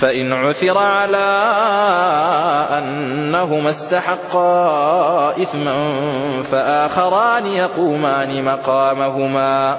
فإن عثر على أنهما استحقا إثما فآخران يقومان مقامهما.